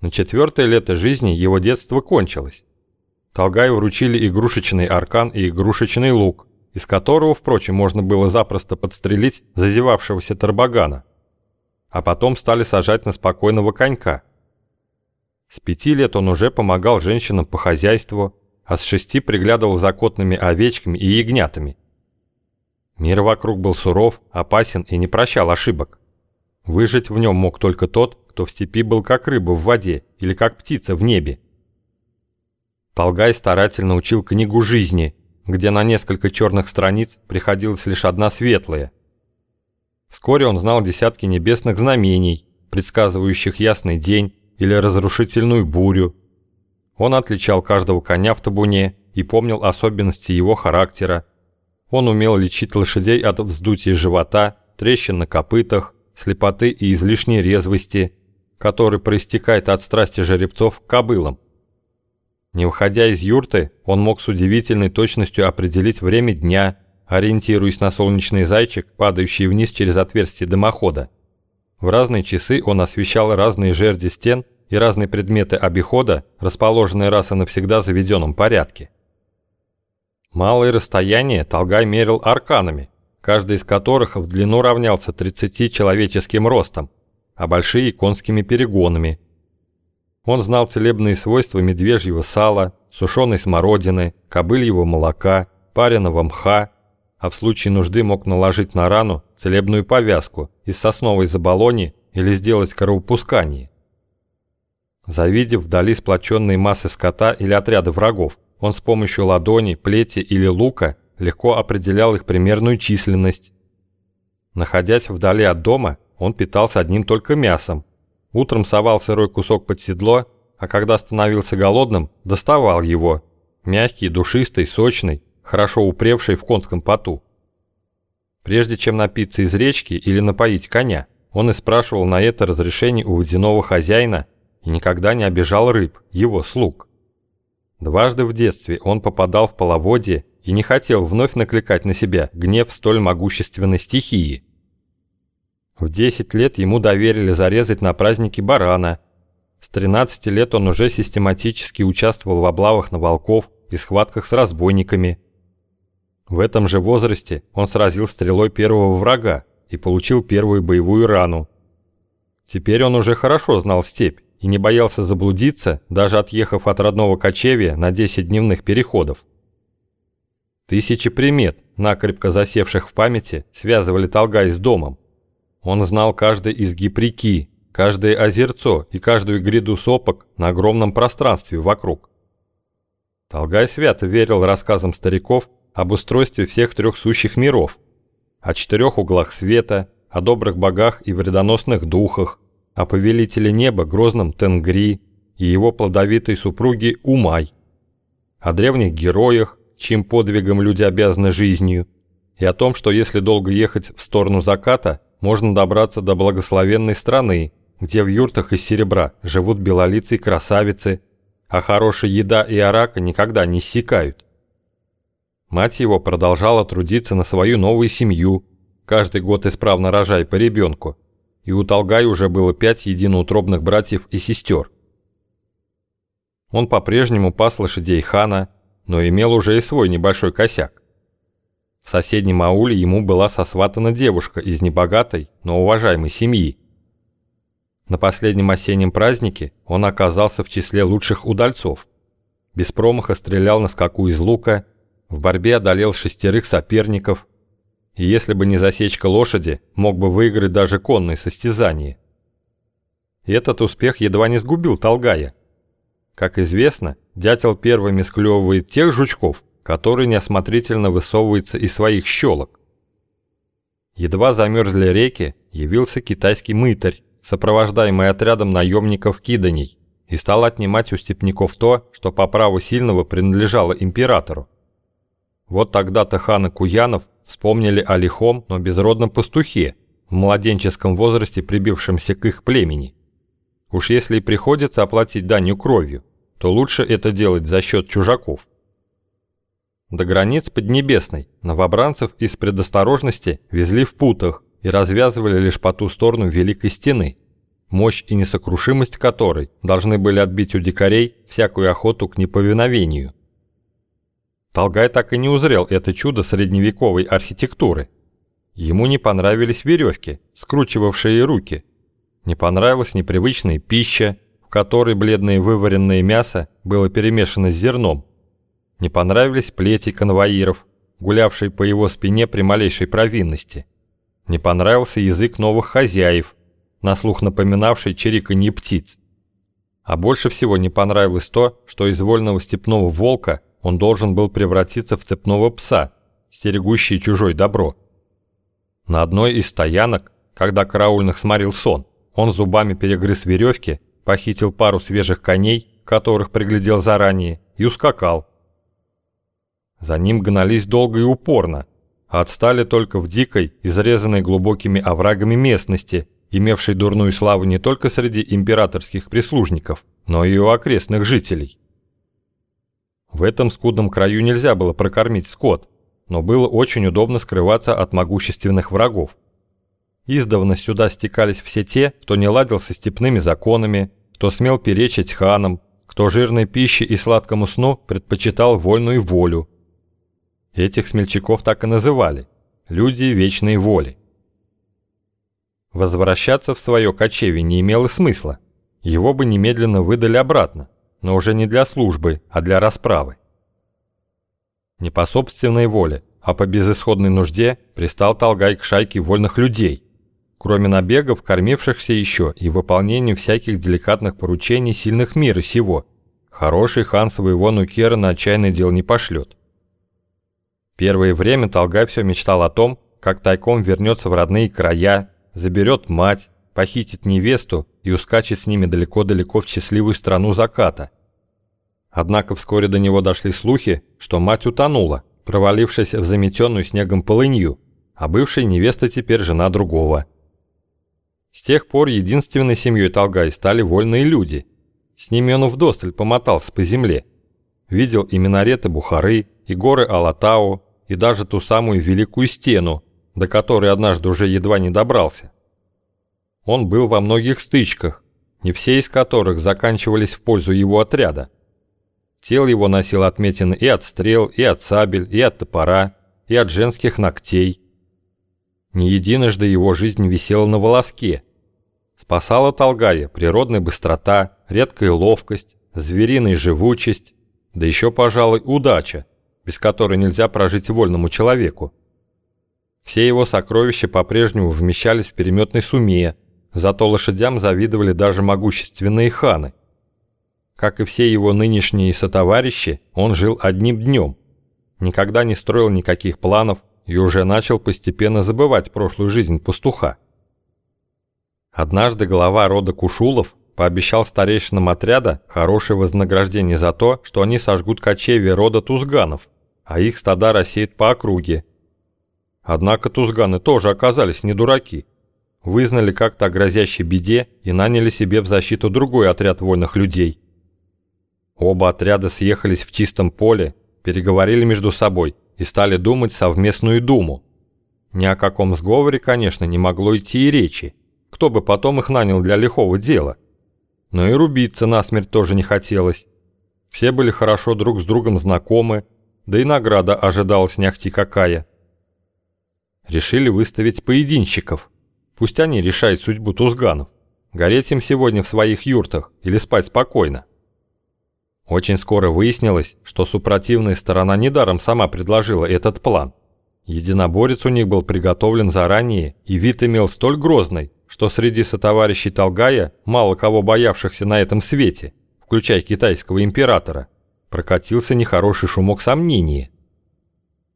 На четвертое лето жизни его детство кончилось. Талгаю вручили игрушечный аркан и игрушечный лук, из которого, впрочем, можно было запросто подстрелить зазевавшегося тарбагана. А потом стали сажать на спокойного конька. С пяти лет он уже помогал женщинам по хозяйству, а с шести приглядывал за котными овечками и ягнятами. Мир вокруг был суров, опасен и не прощал ошибок. Выжить в нем мог только тот, кто в степи был как рыба в воде или как птица в небе. Толгай старательно учил книгу жизни, где на несколько черных страниц приходилась лишь одна светлая. Вскоре он знал десятки небесных знамений, предсказывающих ясный день или разрушительную бурю. Он отличал каждого коня в табуне и помнил особенности его характера. Он умел лечить лошадей от вздутия живота, трещин на копытах, слепоты и излишней резвости, который проистекает от страсти жеребцов к кобылам. Не выходя из юрты, он мог с удивительной точностью определить время дня, ориентируясь на солнечный зайчик, падающий вниз через отверстие дымохода. В разные часы он освещал разные жерди стен и разные предметы обихода, расположенные раз и навсегда в заведенном порядке. Малые расстояния Толгай мерил арканами, каждый из которых в длину равнялся 30 человеческим ростом, а большие – конскими перегонами. Он знал целебные свойства медвежьего сала, сушеной смородины, кобыльего молока, пареного мха, а в случае нужды мог наложить на рану целебную повязку из сосновой заболони или сделать кровопускание. Завидев вдали сплоченные массы скота или отряды врагов, он с помощью ладони, плети или лука легко определял их примерную численность. Находясь вдали от дома, он питался одним только мясом. Утром совал сырой кусок под седло, а когда становился голодным, доставал его. Мягкий, душистый, сочный, хорошо упревший в конском поту. Прежде чем напиться из речки или напоить коня, он и спрашивал на это разрешение у водяного хозяина и никогда не обижал рыб, его слуг. Дважды в детстве он попадал в половодье и не хотел вновь накликать на себя гнев столь могущественной стихии. В 10 лет ему доверили зарезать на празднике барана. С 13 лет он уже систематически участвовал в облавах на волков и схватках с разбойниками. В этом же возрасте он сразил стрелой первого врага и получил первую боевую рану. Теперь он уже хорошо знал степь и не боялся заблудиться, даже отъехав от родного кочевья на 10 дневных переходов. Тысячи примет, накрепко засевших в памяти, связывали Толгай с домом. Он знал каждый изгиб реки, каждое озерцо и каждую гряду сопок на огромном пространстве вокруг. Толгай свято верил рассказам стариков об устройстве всех трех сущих миров, о четырех углах света, о добрых богах и вредоносных духах, о повелителе неба грозном Тенгри и его плодовитой супруге Умай, о древних героях, чьим подвигам люди обязаны жизнью, и о том, что если долго ехать в сторону заката – можно добраться до благословенной страны, где в юртах из серебра живут белолицые красавицы, а хорошая еда и арака никогда не иссякают. Мать его продолжала трудиться на свою новую семью, каждый год исправно рожая по ребенку, и у Толгая уже было пять единоутробных братьев и сестер. Он по-прежнему пас лошадей хана, но имел уже и свой небольшой косяк. В соседнем ауле ему была сосватана девушка из небогатой, но уважаемой семьи. На последнем осеннем празднике он оказался в числе лучших удальцов. Без промаха стрелял на скаку из лука, в борьбе одолел шестерых соперников, и если бы не засечка лошади, мог бы выиграть даже конное состязание. И этот успех едва не сгубил Толгая. Как известно, дятел первыми склевывает тех жучков, который неосмотрительно высовывается из своих щелок. Едва замерзли реки, явился китайский мытарь, сопровождаемый отрядом наемников-киданей, и стал отнимать у степняков то, что по праву сильного принадлежало императору. Вот тогда-то ханы Куянов вспомнили о лихом, но безродном пастухе, в младенческом возрасте прибившемся к их племени. Уж если и приходится оплатить данью кровью, то лучше это делать за счет чужаков. До границ Поднебесной новобранцев из предосторожности везли в путах и развязывали лишь по ту сторону Великой Стены. мощь и несокрушимость которой должны были отбить у дикарей всякую охоту к неповиновению. Толгай так и не узрел это чудо средневековой архитектуры. Ему не понравились веревки, скручивавшие руки. Не понравилась непривычная пища, в которой бледное вываренное мясо было перемешано с зерном. Не понравились плети конвоиров, гулявшие по его спине при малейшей провинности. Не понравился язык новых хозяев, на слух напоминавший чириканье птиц. А больше всего не понравилось то, что из вольного степного волка он должен был превратиться в цепного пса, стерегущий чужой добро. На одной из стоянок, когда караульных сморил сон, он зубами перегрыз веревки, похитил пару свежих коней, которых приглядел заранее, и ускакал. За ним гнались долго и упорно, а отстали только в дикой, изрезанной глубокими оврагами местности, имевшей дурную славу не только среди императорских прислужников, но и у окрестных жителей. В этом скудном краю нельзя было прокормить скот, но было очень удобно скрываться от могущественных врагов. Издавна сюда стекались все те, кто не ладил со степными законами, кто смел перечить ханам, кто жирной пище и сладкому сну предпочитал вольную волю. Этих смельчаков так и называли – люди вечной воли. Возвращаться в свое кочевье не имело смысла. Его бы немедленно выдали обратно, но уже не для службы, а для расправы. Не по собственной воле, а по безысходной нужде пристал Талгай к шайке вольных людей, кроме набегов, кормившихся еще и выполнением всяких деликатных поручений сильных мира сего. Хороший хан своего нукера на отчаянное дело не пошлет. Первое время Талгай все мечтал о том, как тайком вернется в родные края, заберет мать, похитит невесту и ускачет с ними далеко-далеко в счастливую страну заката. Однако вскоре до него дошли слухи, что мать утонула, провалившись в заметенную снегом полынью, а бывшая невеста теперь жена другого. С тех пор единственной семьей Талгай стали вольные люди. С ними он вдосталь помотался по земле. Видел и минареты Бухары, и горы Алатау, и даже ту самую Великую Стену, до которой однажды уже едва не добрался. Он был во многих стычках, не все из которых заканчивались в пользу его отряда. Тело его носило отметины и от стрел, и от сабель, и от топора, и от женских ногтей. Не единожды его жизнь висела на волоске. Спасала Толгая природная быстрота, редкая ловкость, звериная живучесть, да еще, пожалуй, удача, без которой нельзя прожить вольному человеку. Все его сокровища по-прежнему вмещались в переметной суме, зато лошадям завидовали даже могущественные ханы. Как и все его нынешние сотоварищи, он жил одним днем. Никогда не строил никаких планов и уже начал постепенно забывать прошлую жизнь пастуха. Однажды глава рода Кушулов пообещал старейшинам отряда хорошее вознаграждение за то, что они сожгут кочевье рода Тузганов, а их стада рассеют по округе, Однако тузганы тоже оказались не дураки. Вызнали как-то о грозящей беде и наняли себе в защиту другой отряд вольных людей. Оба отряда съехались в чистом поле, переговорили между собой и стали думать совместную думу. Ни о каком сговоре, конечно, не могло идти и речи. Кто бы потом их нанял для лихого дела. Но и рубиться насмерть тоже не хотелось. Все были хорошо друг с другом знакомы, да и награда ожидалась не какая решили выставить поединщиков. Пусть они решают судьбу тузганов. Гореть им сегодня в своих юртах или спать спокойно. Очень скоро выяснилось, что супротивная сторона недаром сама предложила этот план. Единоборец у них был приготовлен заранее и вид имел столь грозный, что среди сотоварищей Толгая, мало кого боявшихся на этом свете, включая китайского императора, прокатился нехороший шумок сомнения –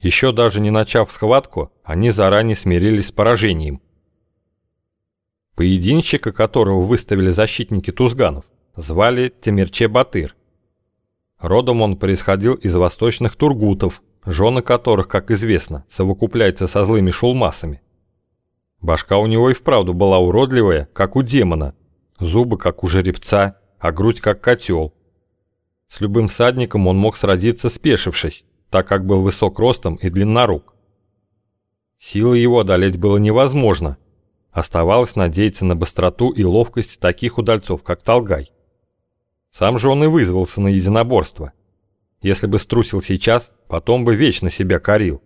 еще даже не начав схватку, они заранее смирились с поражением. Поединщика, которого выставили защитники Тузганов, звали Темирче Батыр. Родом он происходил из восточных тургутов, жены которых, как известно, совокупляются со злыми шулмасами. Башка у него и вправду была уродливая, как у демона, зубы, как у жеребца, а грудь, как котел. С любым всадником он мог сразиться спешившись, так как был высок ростом и длиннорук. Силы его одолеть было невозможно, Оставалось надеяться на быстроту и ловкость таких удальцов, как Толгай. Сам же он и вызвался на единоборство. Если бы струсил сейчас, потом бы вечно себя корил.